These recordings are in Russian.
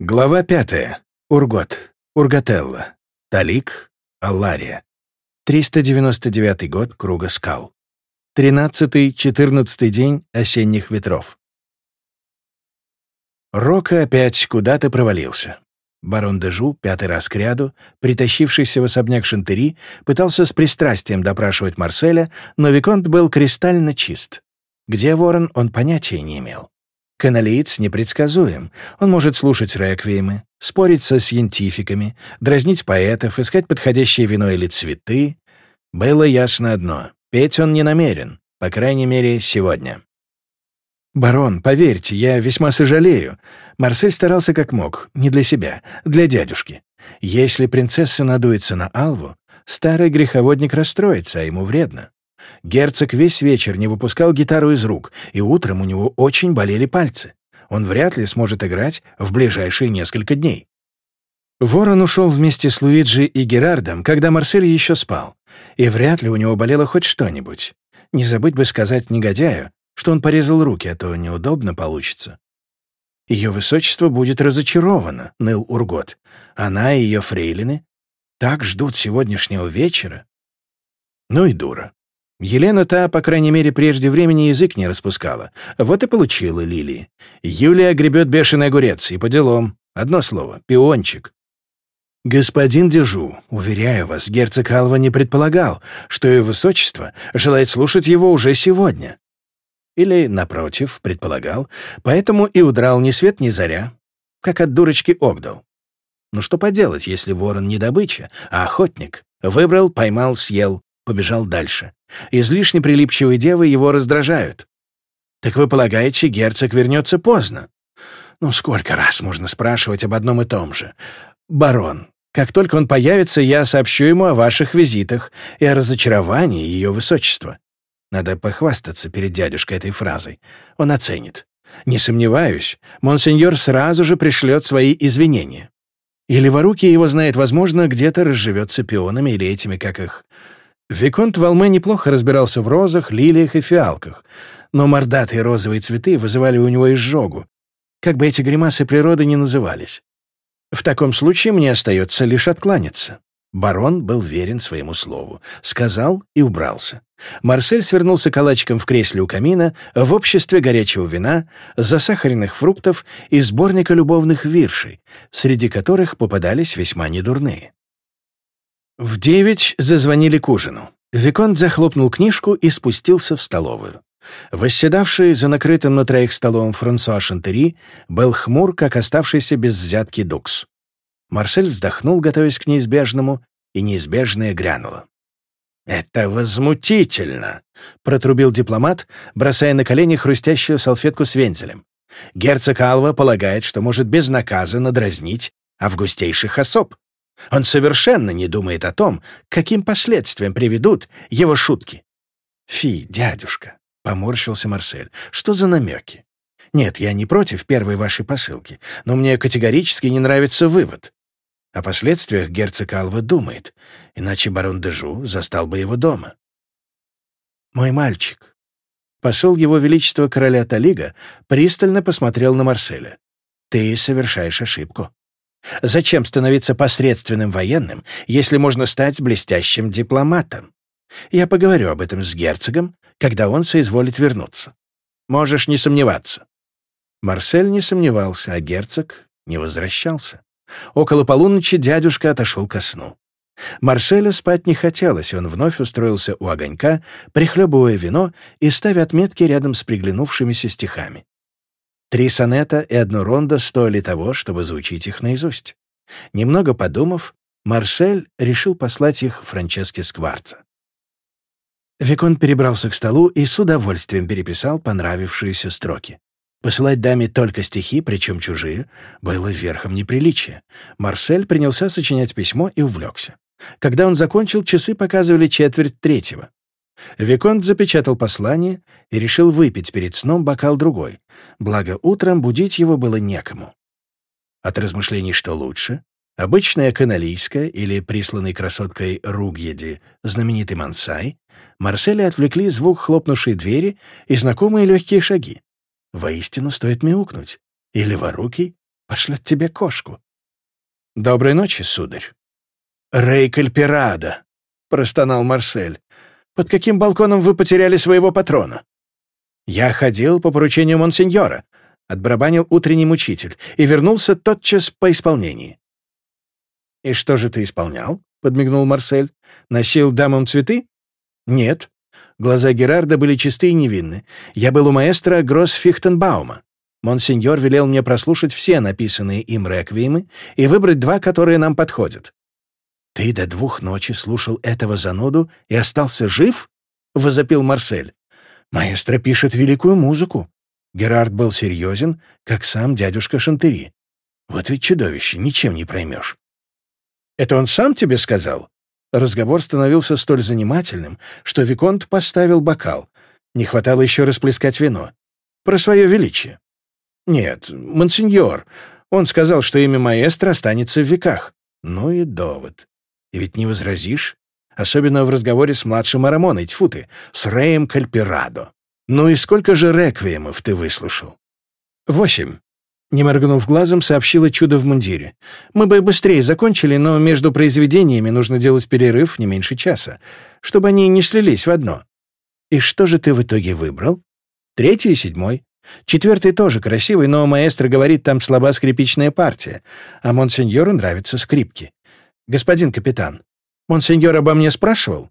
Глава пятая. Ургот. Ургателла. Талик. Аллария. 399 год Круга скал. 13-14 день осенних ветров. Рока опять куда-то провалился. Барон Дежу, пятый раз кряду, притащившийся в особняк Шантери, пытался с пристрастием допрашивать Марселя, но Виконт был кристально чист. Где ворон, он понятия не имел. Каналиец непредсказуем. Он может слушать реквиемы, спорить со сcientiфиками, дразнить поэтов, искать подходящее вино или цветы. Было ясно одно — петь он не намерен, по крайней мере, сегодня. «Барон, поверьте, я весьма сожалею. Марсель старался как мог, не для себя, для дядюшки. Если принцесса надуется на Алву, старый греховодник расстроится, а ему вредно. Герцог весь вечер не выпускал гитару из рук, и утром у него очень болели пальцы. Он вряд ли сможет играть в ближайшие несколько дней. Ворон ушел вместе с Луиджи и Герардом, когда Марсель еще спал, и вряд ли у него болело хоть что-нибудь. Не забыть бы сказать негодяю, что он порезал руки, а то неудобно получится. Ее высочество будет разочаровано, ныл Ургот. Она и ее фрейлины так ждут сегодняшнего вечера. Ну и дура. Елена та, по крайней мере, прежде времени язык не распускала. Вот и получила Лилии. Юлия гребет бешеный огурец, и по делам. Одно слово — пиончик. «Господин Дежу, уверяю вас, герцог Алва не предполагал, что его высочество желает слушать его уже сегодня. Или, напротив, предполагал, поэтому и удрал ни свет ни заря, как от дурочки Огдал. Ну что поделать, если ворон не добыча, а охотник? Выбрал, поймал, съел, побежал дальше. Излишне прилипчивые девы его раздражают. Так вы полагаете, герцог вернется поздно? Ну, сколько раз можно спрашивать об одном и том же? Барон, как только он появится, я сообщу ему о ваших визитах и о разочаровании ее высочества. Надо похвастаться перед дядюшкой этой фразой. Он оценит. Не сомневаюсь, монсеньор сразу же пришлет свои извинения. И леворуки его знает, возможно, где-то разживется пионами или этими, как их, Виконт Валме неплохо разбирался в розах, лилиях и фиалках, но мордатые розовые цветы вызывали у него изжогу, как бы эти гримасы природы ни назывались. В таком случае мне остается лишь откланяться. Барон был верен своему слову. Сказал и убрался. Марсель свернулся калачиком в кресле у камина в обществе горячего вина, засахаренных фруктов и сборника любовных виршей, среди которых попадались весьма недурные. В девять зазвонили к ужину. Виконт захлопнул книжку и спустился в столовую. Восседавший за накрытым на троих столом Франсуа Шантери был хмур, как оставшийся без взятки Дукс. Марсель вздохнул, готовясь к неизбежному, и неизбежное грянуло. «Это возмутительно!» — протрубил дипломат, бросая на колени хрустящую салфетку с вензелем. «Герцог Алва полагает, что может безнаказанно дразнить августейших особ. Он совершенно не думает о том, каким последствиям приведут его шутки. «Фи, дядюшка», — поморщился Марсель, — «что за намеки? Нет, я не против первой вашей посылки, но мне категорически не нравится вывод. О последствиях герцог Алва думает, иначе барон Дежу застал бы его дома. «Мой мальчик». Посол его величества короля Талига пристально посмотрел на Марселя. «Ты совершаешь ошибку. Зачем становиться посредственным военным, если можно стать блестящим дипломатом? Я поговорю об этом с герцогом, когда он соизволит вернуться. Можешь не сомневаться». Марсель не сомневался, а герцог не возвращался. Около полуночи дядюшка отошел ко сну. Марселю спать не хотелось, он вновь устроился у огонька, прихлебывая вино и ставя отметки рядом с приглянувшимися стихами. Три сонета и одно рондо стоили того, чтобы звучить их наизусть. Немного подумав, Марсель решил послать их Франческе Скварца. Викон перебрался к столу и с удовольствием переписал понравившиеся строки. Посылать даме только стихи, причем чужие, было верхом неприличия. Марсель принялся сочинять письмо и увлекся. Когда он закончил, часы показывали четверть третьего. Виконт запечатал послание и решил выпить перед сном бокал другой, благо утром будить его было некому. От размышлений, что лучше, обычная каналийская или присланный красоткой Ругьеди знаменитый Мансай, Марселя отвлекли звук хлопнувшей двери и знакомые легкие шаги. Воистину стоит мяукнуть. И леворукий, пошлет тебе кошку. Доброй ночи, сударь. Рей Кальпирада, простонал Марсель. Под каким балконом вы потеряли своего патрона? Я ходил по поручению монсеньора, отбарабанил утренний мучитель и вернулся тотчас по исполнении. «И что же ты исполнял?» — подмигнул Марсель. «Носил дамам цветы?» «Нет». Глаза Герарда были чисты и невинны. «Я был у маэстро Гроссфихтенбаума. Монсеньор велел мне прослушать все написанные им реквиемы и выбрать два, которые нам подходят». «Ты до двух ночи слушал этого зануду и остался жив?» — возопил Марсель. «Маэстро пишет великую музыку». Герард был серьезен, как сам дядюшка Шантери. «Вот ведь чудовище, ничем не проймешь». «Это он сам тебе сказал?» Разговор становился столь занимательным, что Виконт поставил бокал. Не хватало еще расплескать вино. Про свое величие. «Нет, монсеньор. Он сказал, что имя маэстро останется в веках». Ну и довод. И ведь не возразишь. Особенно в разговоре с младшим Арамоной, тьфу ты, с Реем Кальпирадо. Ну и сколько же реквиемов ты выслушал? Восемь. Не моргнув глазом, сообщила чудо в мундире. «Мы бы быстрее закончили, но между произведениями нужно делать перерыв не меньше часа, чтобы они не слились в одно». «И что же ты в итоге выбрал?» «Третий и седьмой. Четвертый тоже красивый, но маэстро говорит, там слаба скрипичная партия, а монсеньору нравятся скрипки. Господин капитан, монсеньор обо мне спрашивал?»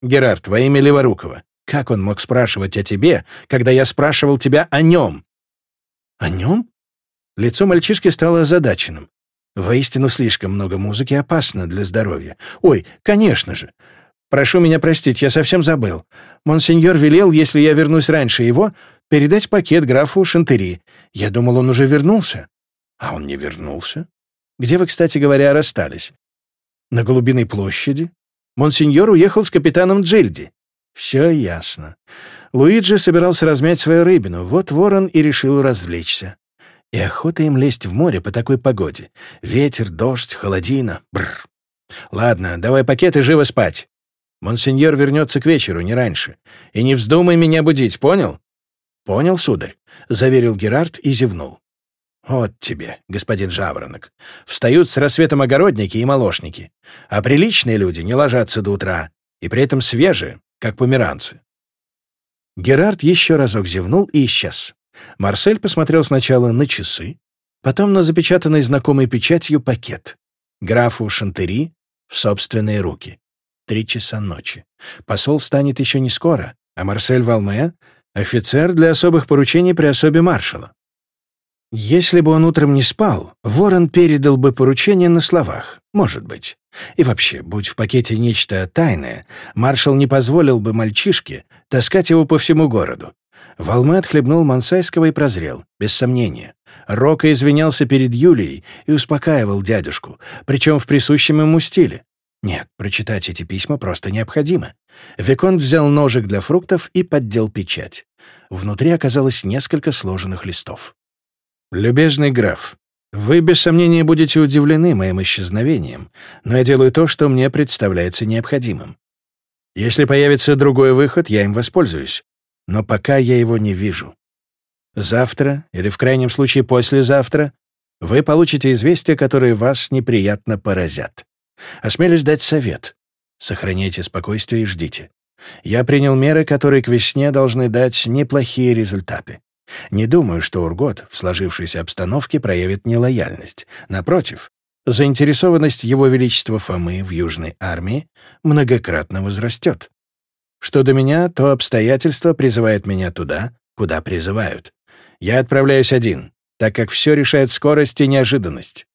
«Герард, во имя Леворукова, как он мог спрашивать о тебе, когда я спрашивал тебя о нем?» «О нем?» Лицо мальчишки стало озадаченным. Воистину слишком много музыки опасно для здоровья. Ой, конечно же. Прошу меня простить, я совсем забыл. Монсеньор велел, если я вернусь раньше его, передать пакет графу Шантери. Я думал, он уже вернулся. А он не вернулся. Где вы, кстати говоря, расстались? На Голубиной площади? Монсеньор уехал с капитаном Джильди. Все ясно. Луиджи собирался размять свою рыбину, вот ворон и решил развлечься. И охота им лезть в море по такой погоде. Ветер, дождь, холодина. Бррр. Ладно, давай пакет и живо спать. Монсеньор вернется к вечеру, не раньше. И не вздумай меня будить, понял? Понял, сударь, — заверил Герард и зевнул. Вот тебе, господин Жаворонок. Встают с рассветом огородники и молочники, а приличные люди не ложатся до утра, и при этом свежие, как померанцы. Герард еще разок зевнул и исчез. Марсель посмотрел сначала на часы, потом на запечатанный знакомой печатью пакет. Графу Шантери в собственные руки. Три часа ночи. Посол станет еще не скоро, а Марсель Валме — офицер для особых поручений при особе маршала. Если бы он утром не спал, Ворон передал бы поручение на словах, может быть. И вообще, будь в пакете нечто тайное, маршал не позволил бы мальчишке таскать его по всему городу. Волмы отхлебнул Мансайского и прозрел, без сомнения. Рока извинялся перед Юлией и успокаивал дядюшку, причем в присущем ему стиле. Нет, прочитать эти письма просто необходимо. Виконт взял ножик для фруктов и поддел печать. Внутри оказалось несколько сложенных листов. «Любезный граф, вы без сомнения будете удивлены моим исчезновением, но я делаю то, что мне представляется необходимым. Если появится другой выход, я им воспользуюсь но пока я его не вижу. Завтра, или в крайнем случае послезавтра, вы получите известия, которые вас неприятно поразят. Осмелюсь дать совет. Сохраняйте спокойствие и ждите. Я принял меры, которые к весне должны дать неплохие результаты. Не думаю, что Ургот в сложившейся обстановке проявит нелояльность. Напротив, заинтересованность Его Величества Фомы в Южной армии многократно возрастет. Что до меня, то обстоятельства призывают меня туда, куда призывают. Я отправляюсь один, так как все решает скорость и неожиданность.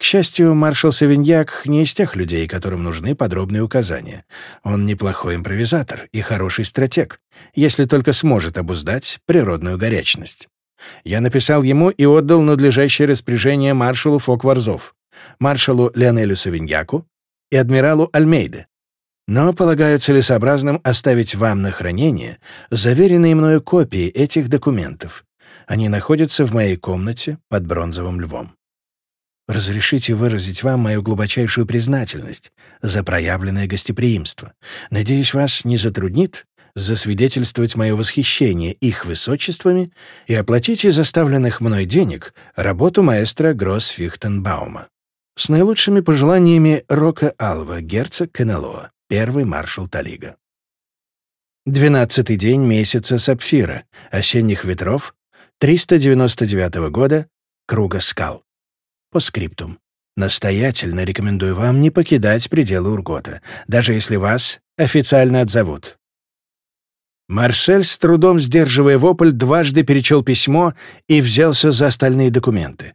К счастью, маршал Савиньяк не из тех людей, которым нужны подробные указания. Он неплохой импровизатор и хороший стратег, если только сможет обуздать природную горячность. Я написал ему и отдал надлежащее распоряжение маршалу Фокварзов, маршалу Леонелю Савиньяку и адмиралу Альмейде, но полагаю целесообразным оставить вам на хранение заверенные мною копии этих документов. Они находятся в моей комнате под бронзовым львом. Разрешите выразить вам мою глубочайшую признательность за проявленное гостеприимство. Надеюсь, вас не затруднит засвидетельствовать мое восхищение их высочествами и оплатить из оставленных мной денег работу маэстро Гроссфихтенбаума. С наилучшими пожеланиями Рока Алва, герцог Каналоа, первый маршал Талига. Двенадцатый день месяца Сапфира, осенних ветров, 399 года, круга скал. По скриптум. Настоятельно рекомендую вам не покидать пределы Ургота, даже если вас официально отзовут. Марсель, с трудом сдерживая вопль, дважды перечел письмо и взялся за остальные документы.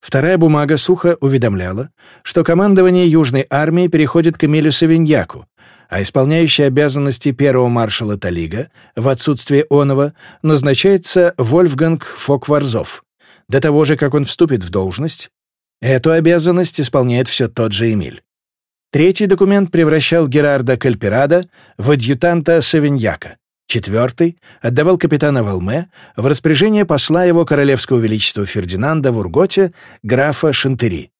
Вторая бумага сухо уведомляла, что командование Южной армии переходит к Эмилю Савиньяку, а исполняющий обязанности первого маршала Талига в отсутствие Онова назначается Вольфганг Фокварзов. До того же, как он вступит в должность, эту обязанность исполняет все тот же Эмиль. Третий документ превращал Герарда Кальпирада в адъютанта Савиньяка. Четвертый отдавал капитана Валме в распоряжение посла его королевского величества Фердинанда в Урготе, графа Шантери.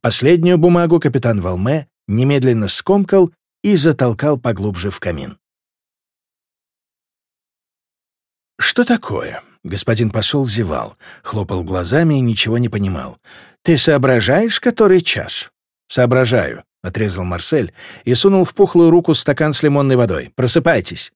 Последнюю бумагу капитан Валме немедленно скомкал и затолкал поглубже в камин. «Что такое?» — господин посол зевал, хлопал глазами и ничего не понимал. «Ты соображаешь, который час?» «Соображаю», — отрезал Марсель и сунул в пухлую руку стакан с лимонной водой. «Просыпайтесь».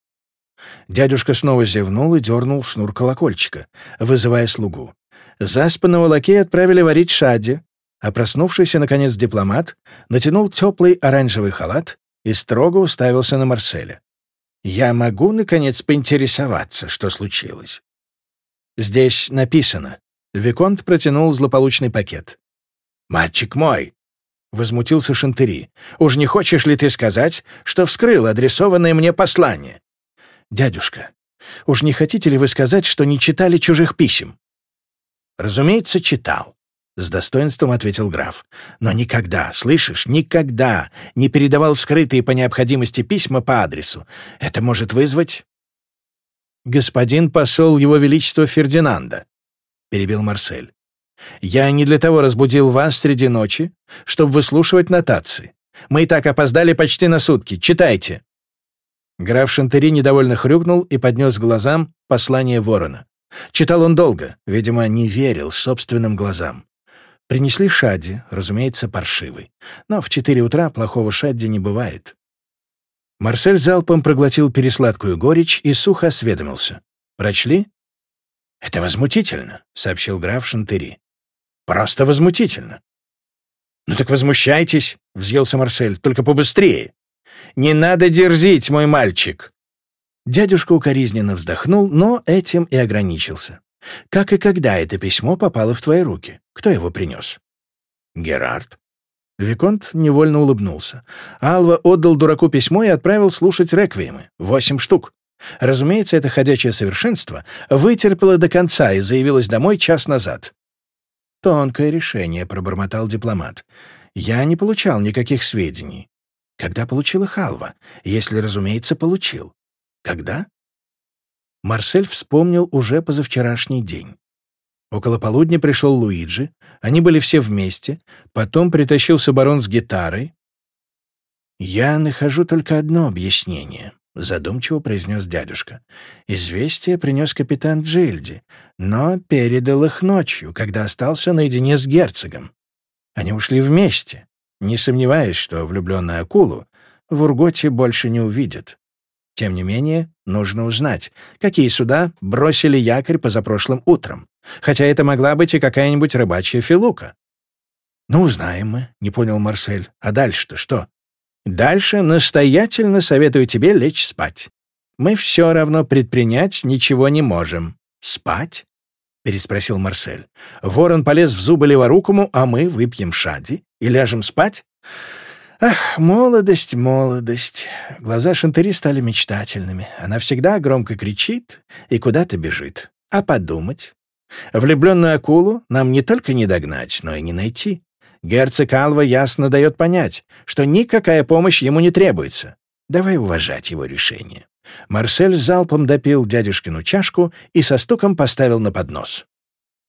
Дядюшка снова зевнул и дернул шнур колокольчика, вызывая слугу. Заспанного лакея отправили варить шади, а проснувшийся, наконец, дипломат натянул теплый оранжевый халат и строго уставился на Марселя. «Я могу, наконец, поинтересоваться, что случилось?» «Здесь написано». Виконт протянул злополучный пакет. «Мальчик мой!» — возмутился Шантери. «Уж не хочешь ли ты сказать, что вскрыл адресованное мне послание?» «Дядюшка, уж не хотите ли вы сказать, что не читали чужих писем?» «Разумеется, читал», — с достоинством ответил граф. «Но никогда, слышишь, никогда не передавал вскрытые по необходимости письма по адресу. Это может вызвать...» «Господин посол Его Величества Фердинанда», — перебил Марсель. «Я не для того разбудил вас среди ночи, чтобы выслушивать нотации. Мы и так опоздали почти на сутки. Читайте». Граф Шантери недовольно хрюкнул и поднес глазам послание ворона. Читал он долго, видимо, не верил собственным глазам. Принесли шадди, разумеется, паршивый. Но в четыре утра плохого шадди не бывает. Марсель залпом проглотил пересладкую горечь и сухо осведомился. «Прочли?» «Это возмутительно», — сообщил граф Шантери. «Просто возмутительно». «Ну так возмущайтесь», — взъелся Марсель, — «только побыстрее». Не надо дерзить, мой мальчик!» Дядюшка укоризненно вздохнул, но этим и ограничился. «Как и когда это письмо попало в твои руки? Кто его принес?» «Герард». Виконт невольно улыбнулся. Алва отдал дураку письмо и отправил слушать реквиемы. Восемь штук. Разумеется, это ходячее совершенство вытерпело до конца и заявилось домой час назад. «Тонкое решение», — пробормотал дипломат. «Я не получал никаких сведений. Когда получил их Алва? Если, разумеется, получил. Когда? Марсель вспомнил уже позавчерашний день. Около полудня пришел Луиджи, они были все вместе, потом притащился барон с гитарой. «Я нахожу только одно объяснение», — задумчиво произнес дядюшка. «Известие принес капитан Джильди, но передал их ночью, когда остался наедине с герцогом. Они ушли вместе не сомневаясь, что влюбленную акулу в Урготе больше не увидят. Тем не менее, нужно узнать, какие суда бросили якорь позапрошлым утром, хотя это могла быть и какая-нибудь рыбачья филука. «Ну, узнаем мы», — не понял Марсель. «А дальше-то что?» «Дальше настоятельно советую тебе лечь спать. Мы все равно предпринять ничего не можем. Спать?» — переспросил Марсель. «Ворон полез в зубы леворукому, а мы выпьем шади и ляжем спать? Ах, молодость, молодость. Глаза Шантери стали мечтательными. Она всегда громко кричит и куда-то бежит. А подумать? Влюбленную акулу нам не только не догнать, но и не найти. Герцог Алва ясно дает понять, что никакая помощь ему не требуется. Давай уважать его решение. Марсель залпом допил дядюшкину чашку и со стуком поставил на поднос.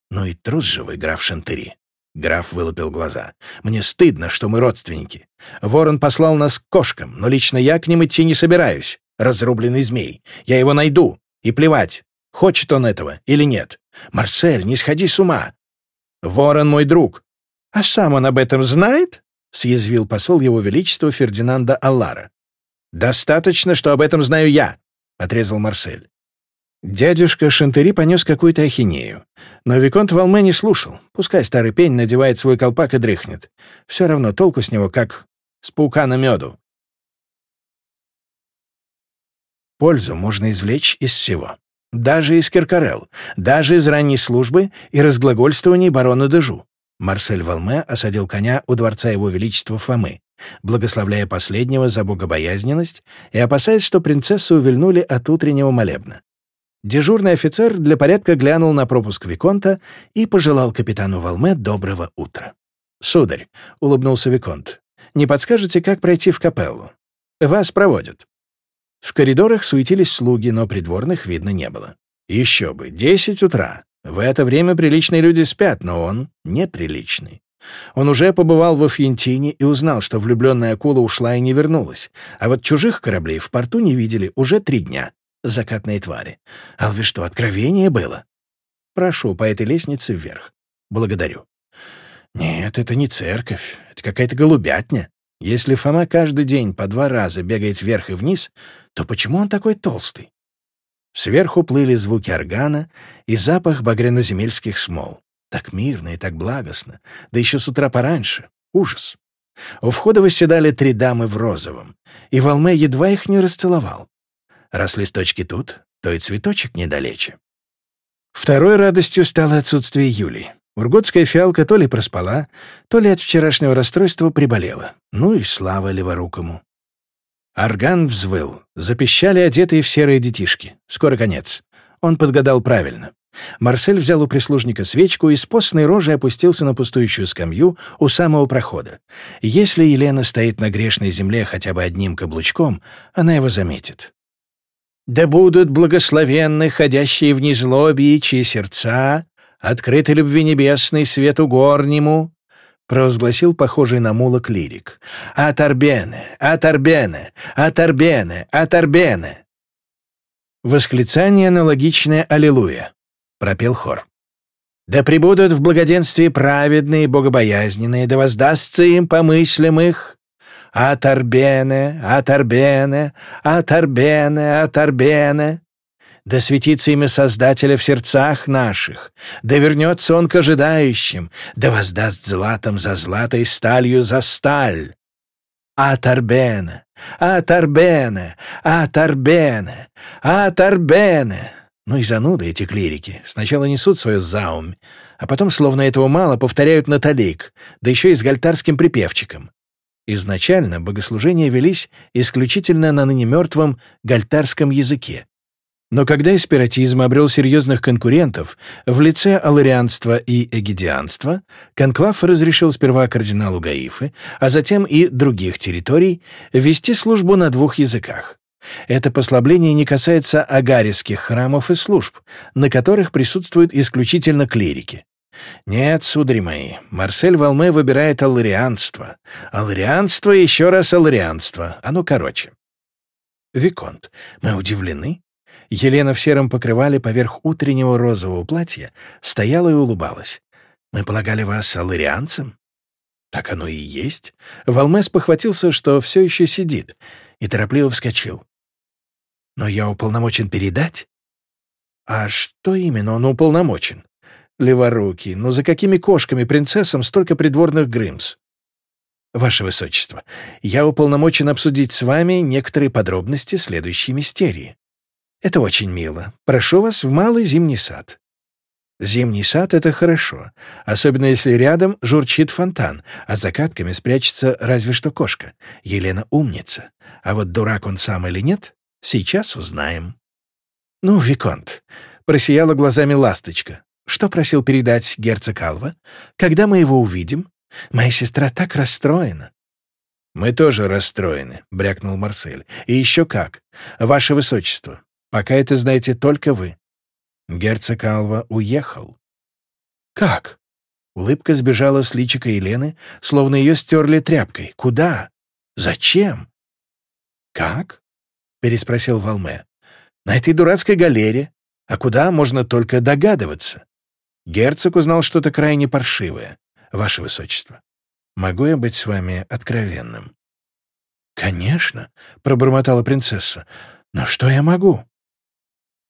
«Ну и трус же вы, граф Шантери. Граф вылупил глаза. «Мне стыдно, что мы родственники. Ворон послал нас к кошкам, но лично я к ним идти не собираюсь. разрубленный змей. Я его найду. И плевать, хочет он этого или нет. Марсель, не сходи с ума. Ворон мой друг. А сам он об этом знает? Съязвил посол его величества Фердинанда Аллара. «Достаточно, что об этом знаю я», — отрезал Марсель. Дядюшка Шантери понес какую-то ахинею. Но Виконт Волме не слушал. Пускай старый пень надевает свой колпак и дрыхнет. Все равно толку с него, как с паука на меду. Пользу можно извлечь из всего. Даже из Керкарел, даже из ранней службы и разглагольствований барона Дежу. Марсель Волме осадил коня у дворца его величества Фомы, благословляя последнего за богобоязненность и опасаясь, что принцессу увильнули от утреннего молебна. Дежурный офицер для порядка глянул на пропуск Виконта и пожелал капитану Волме доброго утра. «Сударь», — улыбнулся Виконт, — «не подскажете, как пройти в капеллу? Вас проводят». В коридорах суетились слуги, но придворных видно не было. Еще бы, десять утра. В это время приличные люди спят, но он неприличный. Он уже побывал во Фьентине и узнал, что влюбленная акула ушла и не вернулась, а вот чужих кораблей в порту не видели уже три дня закатные твари. Алве что, откровение было? Прошу по этой лестнице вверх. Благодарю. Нет, это не церковь, это какая-то голубятня. Если Фома каждый день по два раза бегает вверх и вниз, то почему он такой толстый? Сверху плыли звуки органа и запах багряноземельских смол. Так мирно и так благостно, да еще с утра пораньше. Ужас. У входа восседали три дамы в розовом, и Волме едва их не расцеловал. Раз листочки тут, то и цветочек недалече. Второй радостью стало отсутствие Юли. Урготская фиалка то ли проспала, то ли от вчерашнего расстройства приболела. Ну и слава леворукому. Орган взвыл. Запищали одетые в серые детишки. Скоро конец. Он подгадал правильно. Марсель взял у прислужника свечку и с постной рожей опустился на пустующую скамью у самого прохода. Если Елена стоит на грешной земле хотя бы одним каблучком, она его заметит. Да будут благословенны ходящие в незлобии, чьи сердца открыты любви небесной свету горнему, провозгласил похожий на мула клирик. «Атарбене! Атарбене! Атарбене! Атарбене!» Восклицание аналогичное «Аллилуйя», — пропел хор. «Да пребудут в благоденствии праведные, богобоязненные, да воздастся им по мыслям их, Атарбене, Атарбене, Атарбене, Атарбене. Да светится имя Создателя в сердцах наших, да вернется он к ожидающим, да воздаст златом за злато и сталью за сталь. Атарбене, Атарбене, Атарбене, Атарбене. Ну и зануды эти клирики. Сначала несут свою заумь, а потом, словно этого мало, повторяют наталик, да еще и с гальтарским припевчиком. Изначально богослужения велись исключительно на ныне мертвом гальтарском языке. Но когда эспиратизм обрел серьезных конкурентов в лице аларианства и эгидианства, Конклав разрешил сперва кардиналу Гаифы, а затем и других территорий вести службу на двух языках. Это послабление не касается агариских храмов и служб, на которых присутствуют исключительно клирики. Нет, судари мои, Марсель Валме выбирает алларианство. Алларианство еще раз алларианство. Оно короче. Виконт, мы удивлены. Елена в сером покрывале поверх утреннего розового платья стояла и улыбалась. Мы полагали вас алларианцем? Так оно и есть. Валмес похватился, что все еще сидит, и торопливо вскочил. Но я уполномочен передать? А что именно он уполномочен? Леворукий, но за какими кошками принцессам столько придворных Грымс? Ваше Высочество, я уполномочен обсудить с вами некоторые подробности следующей мистерии. Это очень мило. Прошу вас в малый зимний сад. Зимний сад — это хорошо, особенно если рядом журчит фонтан, а за катками спрячется разве что кошка. Елена умница. А вот дурак он сам или нет, сейчас узнаем. Ну, Виконт, просияла глазами ласточка. Что просил передать герцог Алва? Когда мы его увидим? Моя сестра так расстроена». «Мы тоже расстроены», — брякнул Марсель. «И еще как. Ваше Высочество, пока это знаете только вы. Герцог Алва уехал». «Как?» Улыбка сбежала с личика Елены, словно ее стерли тряпкой. «Куда? Зачем?» «Как?» — переспросил Валме. «На этой дурацкой галере. А куда, можно только догадываться. Герцог узнал что-то крайне паршивое, ваше высочество. Могу я быть с вами откровенным?» «Конечно», — пробормотала принцесса. «Но что я могу?»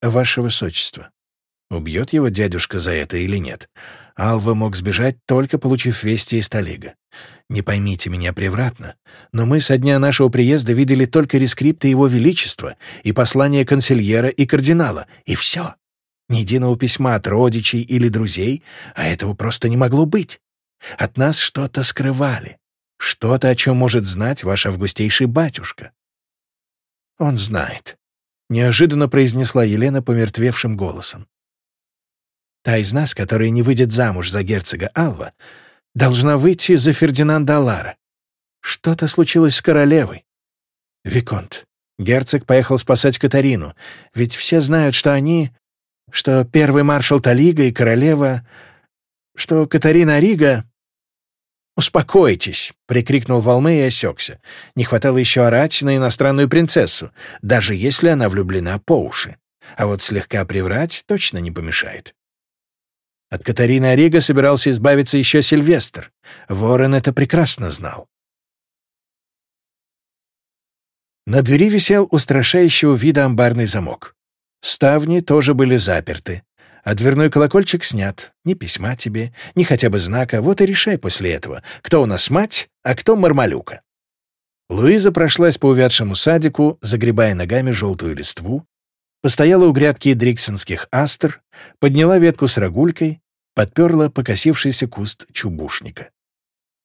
«Ваше высочество, убьет его дядюшка за это или нет? Алва мог сбежать, только получив вести из Талига. Не поймите меня превратно, но мы со дня нашего приезда видели только рескрипты Его Величества и послания консильера и кардинала, и все. Ни единого письма от родичей или друзей, а этого просто не могло быть. От нас что-то скрывали, что-то, о чем может знать ваш августейший батюшка. Он знает, — неожиданно произнесла Елена помертвевшим голосом. Та из нас, которая не выйдет замуж за герцога Алва, должна выйти за Фердинанда Алара. Что-то случилось с королевой. Виконт, герцог поехал спасать Катарину, ведь все знают, что они... что первый маршал Талига и королева... что Катарина Рига... «Успокойтесь!» — прикрикнул Волме и осекся. Не хватало еще орать на иностранную принцессу, даже если она влюблена по уши. А вот слегка приврать точно не помешает. От Катарины Ориго собирался избавиться еще Сильвестр. Ворон это прекрасно знал. На двери висел устрашающего вида амбарный замок. Ставни тоже были заперты, а дверной колокольчик снят. Ни письма тебе, ни хотя бы знака. Вот и решай после этого, кто у нас мать, а кто мармалюка. Луиза прошлась по увядшему садику, загребая ногами желтую листву, постояла у грядки дриксонских астр, подняла ветку с рогулькой, подперла покосившийся куст чубушника.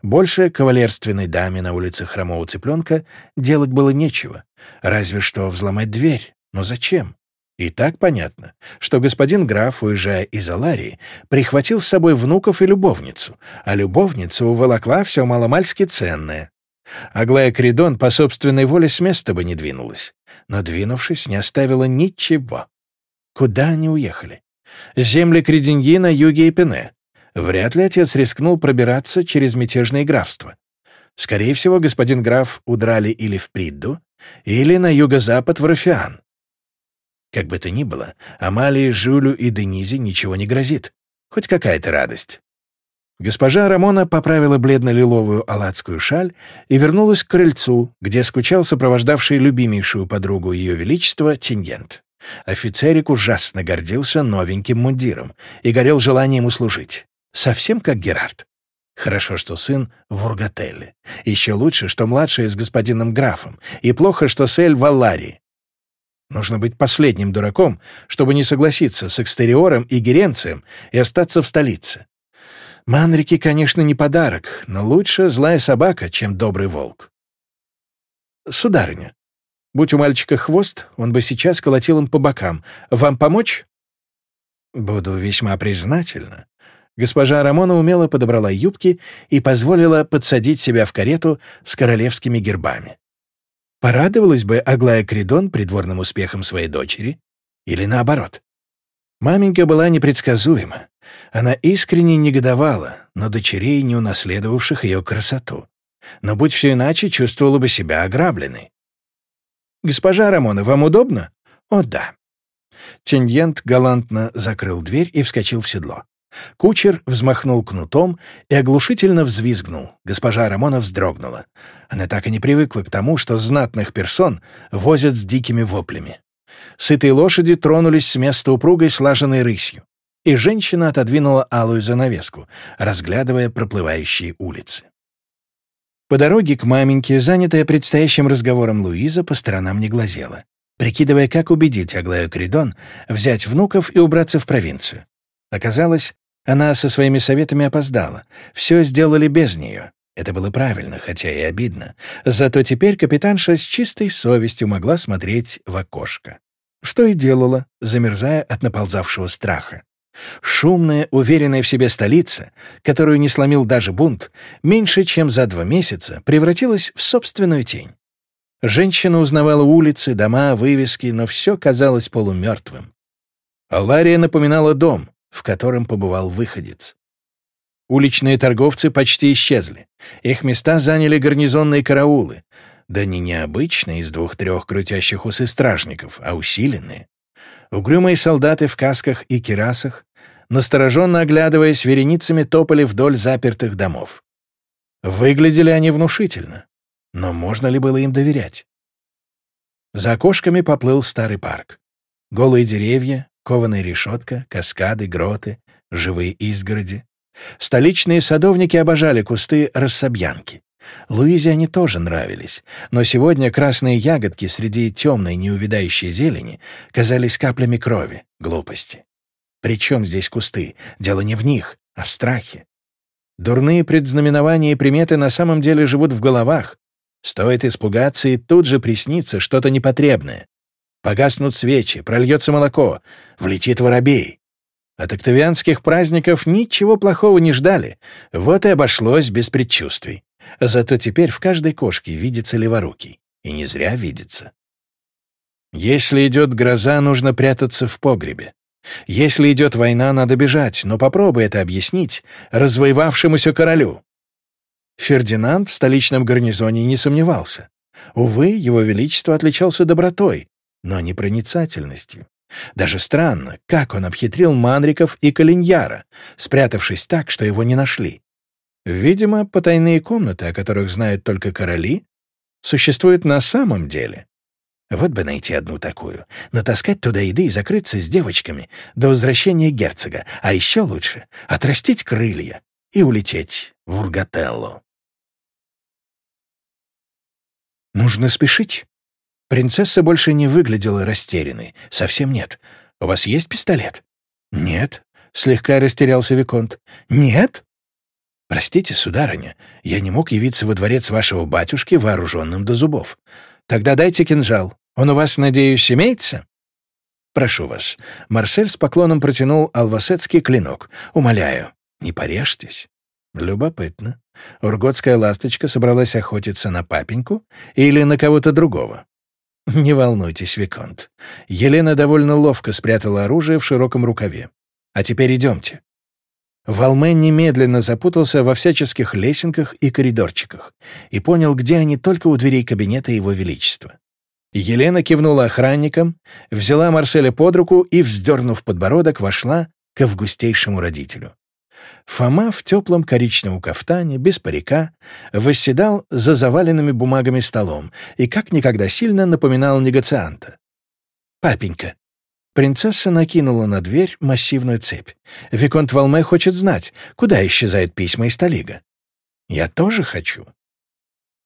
Больше кавалерственной даме на улице Хромого Цыпленка делать было нечего, разве что взломать дверь. Но зачем? И так понятно, что господин граф, уезжая из Аларии, прихватил с собой внуков и любовницу, а любовница уволокла все маломальски ценное. Аглая Кридон по собственной воле с места бы не двинулась, но, двинувшись, не оставила ничего. Куда они уехали? Земли Креденьи на юге Эпене. Вряд ли отец рискнул пробираться через мятежные графства. Скорее всего, господин граф удрали или в Придду, или на юго-запад в Рафиан. Как бы то ни было, Амалии, Жюлю и Денизе ничего не грозит. Хоть какая-то радость. Госпожа Рамона поправила бледно-лиловую аладскую шаль и вернулась к крыльцу, где скучал сопровождавший любимейшую подругу Ее Величества Тиньент. Офицерик ужасно гордился новеньким мундиром и горел желанием услужить. Совсем как Герард. Хорошо, что сын в Ургателле. Еще лучше, что младший с господином графом. И плохо, что Сель в Алларии. Нужно быть последним дураком, чтобы не согласиться с Экстериором и Геренцием и остаться в столице. Манрики, конечно, не подарок, но лучше злая собака, чем добрый волк. «Сударыня, будь у мальчика хвост, он бы сейчас колотил им по бокам. Вам помочь?» «Буду весьма признательна». Госпожа Рамона умело подобрала юбки и позволила подсадить себя в карету с королевскими гербами. Порадовалась бы Аглая Кридон придворным успехом своей дочери? Или наоборот? Маменька была непредсказуема. Она искренне негодовала на дочерей, не унаследовавших ее красоту. Но будь все иначе, чувствовала бы себя ограбленной. «Госпожа Рамона, вам удобно?» «О, да». Теньент галантно закрыл дверь и вскочил в седло. Кучер взмахнул кнутом и оглушительно взвизгнул. Госпожа Рамона вздрогнула. Она так и не привыкла к тому, что знатных персон возят с дикими воплями. Сытые лошади тронулись с места упругой слаженной рысью, и женщина отодвинула алую занавеску, разглядывая проплывающие улицы. По дороге к маменьке, занятая предстоящим разговором Луиза, по сторонам не глазела, прикидывая, как убедить Аглаю Кридон взять внуков и убраться в провинцию. Оказалось, она со своими советами опоздала. Все сделали без нее. Это было правильно, хотя и обидно. Зато теперь капитанша с чистой совестью могла смотреть в окошко. Что и делала, замерзая от наползавшего страха. Шумная, уверенная в себе столица, которую не сломил даже бунт, меньше чем за два месяца превратилась в собственную тень. Женщина узнавала улицы, дома, вывески, но все казалось полумертвым. Алария напоминала дом, в котором побывал выходец. Уличные торговцы почти исчезли. Их места заняли гарнизонные караулы. Да не необычные из двух-трех крутящих усы стражников, а усиленные. Угрюмые солдаты в касках и кирасах, настороженно оглядываясь, вереницами топали вдоль запертых домов. Выглядели они внушительно, но можно ли было им доверять? За окошками поплыл старый парк. Голые деревья, кованая решетка, каскады, гроты, живые изгороди. Столичные садовники обожали кусты рассобьянки. Луизе они тоже нравились, но сегодня красные ягодки среди темной неувидающей зелени казались каплями крови, глупости. Причем здесь кусты? Дело не в них, а в страхе. Дурные предзнаменования и приметы на самом деле живут в головах. Стоит испугаться, и тут же приснится что-то непотребное. Погаснут свечи, прольется молоко, влетит воробей. От октавианских праздников ничего плохого не ждали, вот и обошлось без предчувствий. Зато теперь в каждой кошке видится леворукий. И не зря видится. Если идет гроза, нужно прятаться в погребе. Если идет война, надо бежать, но попробуй это объяснить развоевавшемуся королю. Фердинанд в столичном гарнизоне не сомневался. Увы, его величество отличался добротой, но не проницательностью. Даже странно, как он обхитрил Манриков и Калиньяра, спрятавшись так, что его не нашли. Видимо, потайные комнаты, о которых знают только короли, существуют на самом деле. Вот бы найти одну такую, натаскать туда еды и закрыться с девочками до возвращения герцога, а еще лучше — отрастить крылья и улететь в Ургателлу. Нужно спешить. Принцесса больше не выглядела растерянной. Совсем нет. У вас есть пистолет? Нет. Слегка растерялся Виконт. Нет? «Простите, сударыня, я не мог явиться во дворец вашего батюшки вооруженным до зубов. Тогда дайте кинжал. Он у вас, надеюсь, имеется?» «Прошу вас». Марсель с поклоном протянул алвасетский клинок. «Умоляю, не порежьтесь». Любопытно. Урготская ласточка собралась охотиться на папеньку или на кого-то другого? Не волнуйтесь, Виконт. Елена довольно ловко спрятала оружие в широком рукаве. А теперь идемте. Валмен немедленно запутался во всяческих лесенках и коридорчиках и понял, где они только у дверей кабинета Его Величества. Елена кивнула охранникам, взяла Марселя под руку и, вздернув подбородок, вошла к августейшему родителю. Фома в теплом коричневом кафтане, без парика, восседал за заваленными бумагами столом и как никогда сильно напоминал негацианта. «Папенька, Принцесса накинула на дверь массивную цепь. Виконт Валме хочет знать, куда исчезают письма из Талига. Я тоже хочу.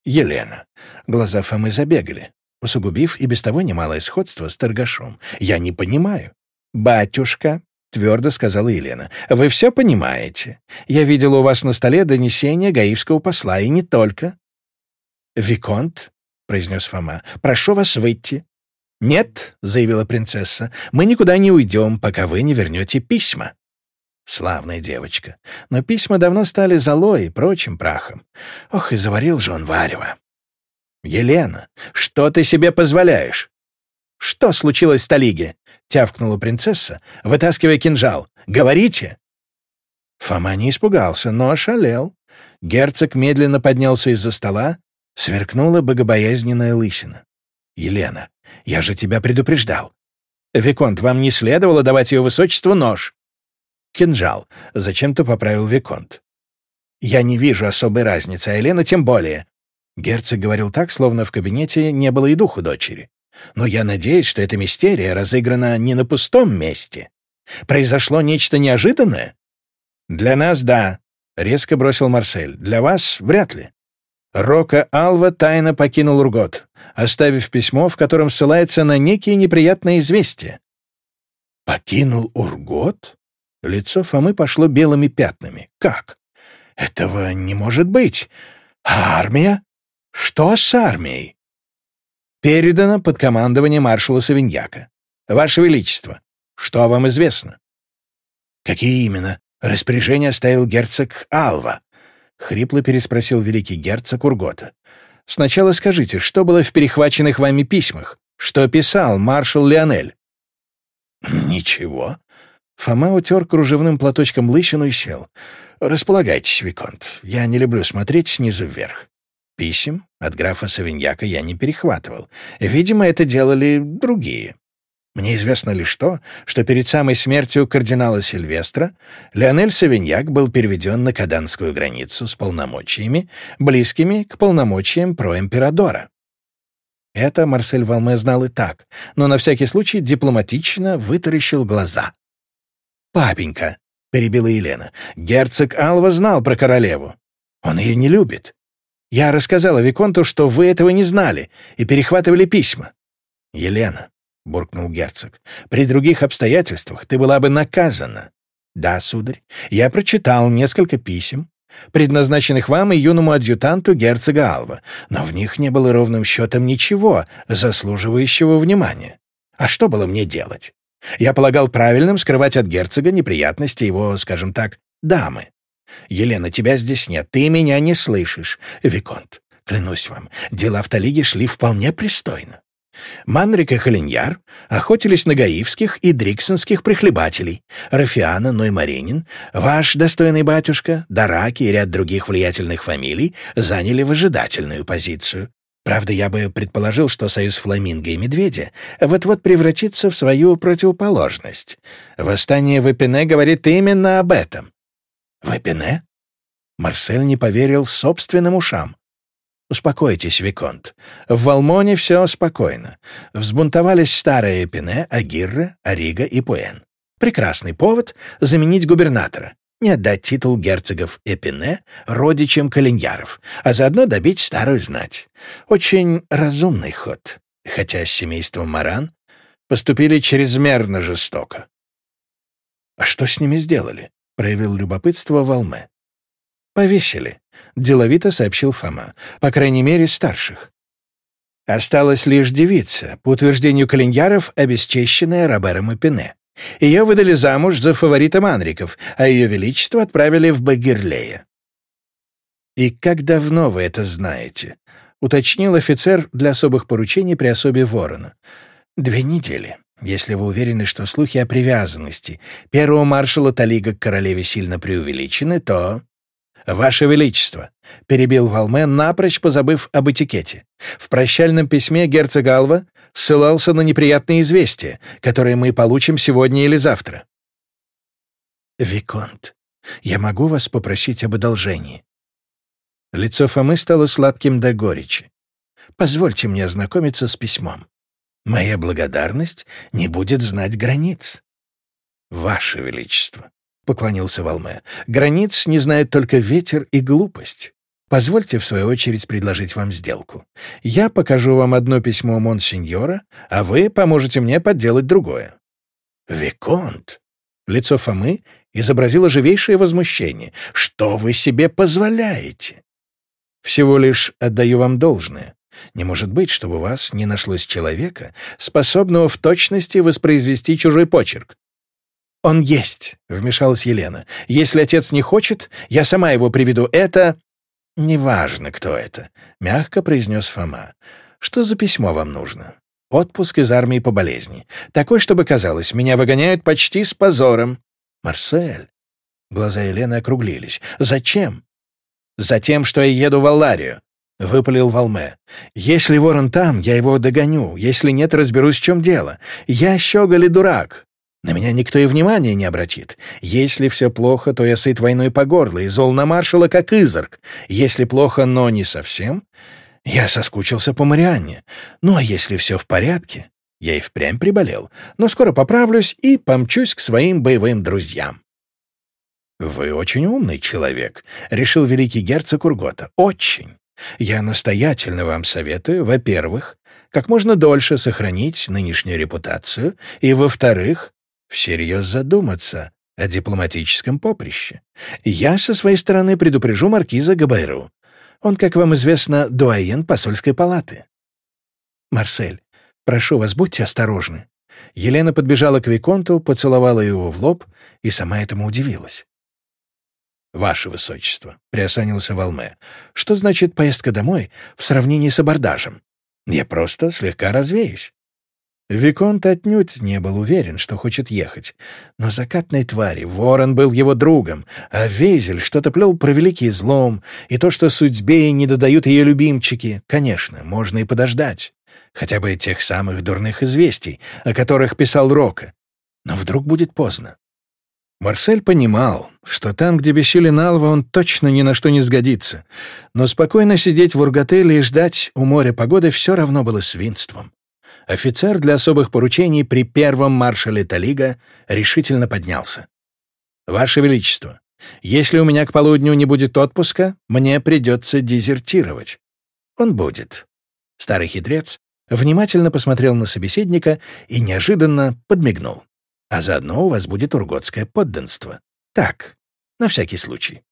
Елена. Глаза Фомы забегали, усугубив и без того немалое сходство с торгашом. Я не понимаю. «Батюшка», — твердо сказала Елена, — «вы все понимаете. Я видела у вас на столе донесение гаивского посла, и не только». «Виконт», — произнес Фома, — «прошу вас выйти. «Нет», — заявила принцесса, — «мы никуда не уйдем, пока вы не вернете письма». Славная девочка. Но письма давно стали золой и прочим прахом. Ох, и заварил же он варево. «Елена, что ты себе позволяешь?» «Что случилось в Талиге?» — тявкнула принцесса, вытаскивая кинжал. «Говорите!» Фома не испугался, но ошалел. Герцог медленно поднялся из-за стола, сверкнула богобоязненная лысина. «Елена, я же тебя предупреждал. Виконт, вам не следовало давать ее высочеству нож». «Кинжал», — зачем-то поправил Виконт. «Я не вижу особой разницы, а Елена тем более». Герцог говорил так, словно в кабинете не было и духу дочери. «Но я надеюсь, что эта мистерия разыграна не на пустом месте. Произошло нечто неожиданное?» «Для нас — да», — резко бросил Марсель. «Для вас — вряд ли». Рока Алва тайно покинул Ургот, оставив письмо, в котором ссылается на некие неприятные известия. «Покинул Ургот?» Лицо Фомы пошло белыми пятнами. «Как? Этого не может быть. А армия? Что с армией?» «Передано под командование маршала Савиньяка. Ваше Величество, что вам известно?» «Какие именно распоряжения оставил герцог Алва?» — хрипло переспросил великий герцог Ургота. «Сначала скажите, что было в перехваченных вами письмах? Что писал маршал Леонель?» «Ничего». Фома утер кружевным платочком лысину и сел. «Располагайтесь, Виконт. Я не люблю смотреть снизу вверх. Писем от графа Савиньяка я не перехватывал. Видимо, это делали другие. Мне известно лишь то, что перед самой смертью кардинала Сильвестра Леонель Савиньяк был переведен на каданскую границу с полномочиями, близкими к полномочиям проимперадора. Это Марсель Валме знал и так, но на всякий случай дипломатично вытаращил глаза. «Папенька», — перебила Елена, — «герцог Алва знал про королеву. Он ее не любит. Я рассказала Виконту, что вы этого не знали и перехватывали письма». «Елена», — буркнул герцог, — «при других обстоятельствах ты была бы наказана». «Да, сударь, я прочитал несколько писем, предназначенных вам и юному адъютанту герцога Алва, но в них не было ровным счетом ничего, заслуживающего внимания. А что было мне делать? Я полагал правильным скрывать от герцога неприятности его, скажем так, дамы. Елена, тебя здесь нет, ты меня не слышишь. Виконт, клянусь вам, дела в Талиге шли вполне пристойно. Манрик и Холиньяр охотились на гаивских и дриксонских прихлебателей. Рафиана, Ноймаренин, ваш достойный батюшка, Дараки и ряд других влиятельных фамилий заняли выжидательную позицию. Правда, я бы предположил, что союз Фламинго и Медведя вот-вот превратится в свою противоположность. Восстание в Эпине говорит именно об этом. В Эпине? Марсель не поверил собственным ушам. «Успокойтесь, Виконт. В Валмоне все спокойно. Взбунтовались старые Эпине, Агирра, Арига и Пуэн. Прекрасный повод заменить губернатора, не отдать титул герцогов Эпине родичам Калиньяров, а заодно добить старую знать. Очень разумный ход, хотя с семейством Маран поступили чрезмерно жестоко. «А что с ними сделали?» — проявил любопытство Валме. «Повесили», — деловито сообщил Фома. «По крайней мере, старших». Осталась лишь девица, по утверждению Калиньяров, обесчещенная Робером и Пене. Ее выдали замуж за фаворита Манриков, а ее величество отправили в Багерлея. «И как давно вы это знаете?» — уточнил офицер для особых поручений при особе Ворона. «Две недели. Если вы уверены, что слухи о привязанности первого маршала Талига к королеве сильно преувеличены, то...» «Ваше Величество», — перебил Валмен, напрочь позабыв об этикете. В прощальном письме герцог Алва ссылался на неприятные известия, которые мы получим сегодня или завтра. «Виконт, я могу вас попросить об одолжении?» Лицо Фомы стало сладким до горечи. «Позвольте мне ознакомиться с письмом. Моя благодарность не будет знать границ». «Ваше Величество», — поклонился Валме. «Границ не знает только ветер и глупость. Позвольте, в свою очередь, предложить вам сделку. Я покажу вам одно письмо Монсеньора, а вы поможете мне подделать другое». «Виконт!» Лицо Фомы изобразило живейшее возмущение. «Что вы себе позволяете?» «Всего лишь отдаю вам должное. Не может быть, чтобы у вас не нашлось человека, способного в точности воспроизвести чужой почерк. «Он есть», — вмешалась Елена. «Если отец не хочет, я сама его приведу. Это...» «Неважно, кто это», — мягко произнес Фома. «Что за письмо вам нужно?» «Отпуск из армии по болезни. Такой, чтобы казалось, меня выгоняют почти с позором». «Марсель». Глаза Елены округлились. «Зачем?» «Затем, что я еду в Алларию», — выпалил Валме. «Если ворон там, я его догоню. Если нет, разберусь, в чем дело. Я щеголь и дурак. На меня никто и внимания не обратит. Если все плохо, то я сыт войной по горло и зол на маршала, как изорг. Если плохо, но не совсем, я соскучился по Марианне. Ну а если все в порядке, я и впрямь приболел, но скоро поправлюсь и помчусь к своим боевым друзьям. «Вы очень умный человек», — решил великий герцог Ургота. «Очень. Я настоятельно вам советую, во-первых, как можно дольше сохранить нынешнюю репутацию, и, во-вторых, всерьез задуматься о дипломатическом поприще. Я со своей стороны предупрежу маркиза Габайру. Он, как вам известно, дуаен посольской палаты. Марсель, прошу вас, будьте осторожны. Елена подбежала к Виконту, поцеловала его в лоб и сама этому удивилась. «Ваше Высочество», — приосанился Валме, — «что значит поездка домой в сравнении с абордажем? Я просто слегка развеюсь». Виконт отнюдь не был уверен, что хочет ехать. Но закатной твари Ворон был его другом, а Вейзель что-то плел про великий злом, и то, что судьбе не додают ее любимчики, конечно, можно и подождать. Хотя бы тех самых дурных известий, о которых писал Рока. Но вдруг будет поздно. Марсель понимал, что там, где бесчилен Алва, он точно ни на что не сгодится, но спокойно сидеть в Урготеле и ждать у моря погоды все равно было свинством. Офицер для особых поручений при первом маршале Талига решительно поднялся. «Ваше Величество, если у меня к полудню не будет отпуска, мне придется дезертировать». «Он будет». Старый хитрец внимательно посмотрел на собеседника и неожиданно подмигнул. «А заодно у вас будет урготское подданство. Так, на всякий случай».